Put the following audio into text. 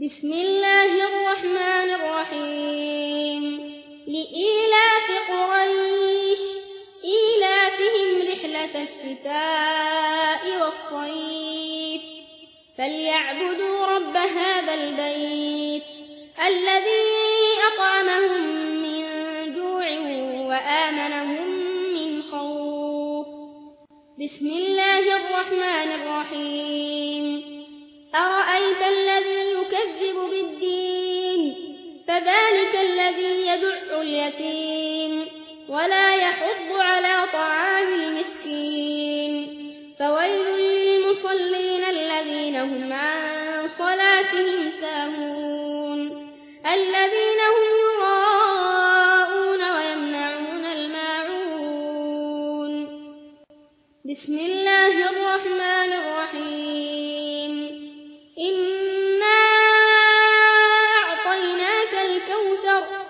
بسم الله الرحمن الرحيم. لإيلاف قريش إيلافهم رحلة الشتاء والصيف. فليعبدوا رب هذا البيت الذي أطعمهم من جوع وآمنهم من خوف. بسم الله الرحمن الرحيم. يدع اليتيم ولا يحض على طعام المسكين فويل للمصلين الذين هم عن صلاتهم ساهون الذين هم يراءون ويمنعون الماعون بسم الله الرحمن الرحيم إنا أعطيناك الكوثر